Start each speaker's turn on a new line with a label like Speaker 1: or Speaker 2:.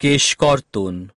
Speaker 1: কেশকর্তন।